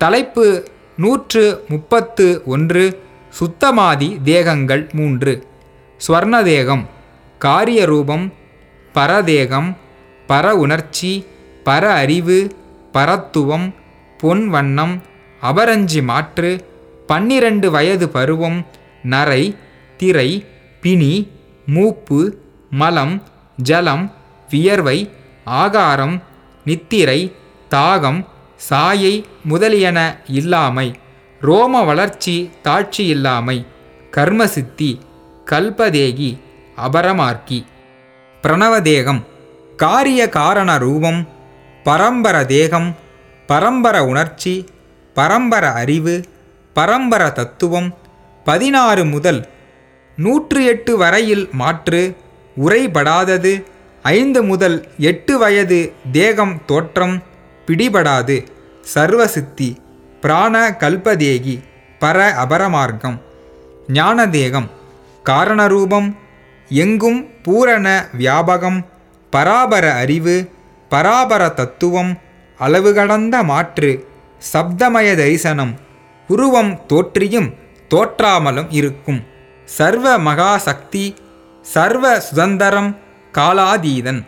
தலைப்பு நூற்று முப்பத்து ஒன்று சுத்தமாதி தேகங்கள் மூன்று. ஸ்வர்ணதேகம் காரிய ரூபம் பரதேகம் பர உணர்ச்சி பர அறிவு பரத்துவம் பொன் வண்ணம் அபரஞ்சி மாற்று பன்னிரண்டு வயது பருவம் நரை திரை பிணி மூப்பு மலம் ஜலம் வியர்வை ஆகாரம் நித்திரை தாகம் சாயை முதலியன இல்லாமை ரோம வளர்ச்சி தாட்சி இல்லாமை கர்மசித்தி கல்பதேகி அபரமார்க்கி. பிரணவதேகம் காரிய காரண ரூபம் பரம்பர தேகம் பரம்பர உணர்ச்சி பரம்பர அறிவு பரம்பர தத்துவம் பதினாறு முதல் நூற்று எட்டு வரையில் மாற்று உரைபடாதது ஐந்து முதல் எட்டு வயது தேகம் தோற்றம் பிடிபடாது. சர்வசித்தி பிராண கல்பதேகி பர அபரமார்க்கம் ஞானதேகம் காரணரூபம் எங்கும் பூரண வியாபகம் பராபர அறிவு பராபர தத்துவம் அளவு கடந்த மாற்று சப்தமய தரிசனம் உருவம் தோற்றியும் தோற்றாமலும் இருக்கும். சர்வ மகாசக்தி சர்வ சுதந்திரம் காலாதீதன்.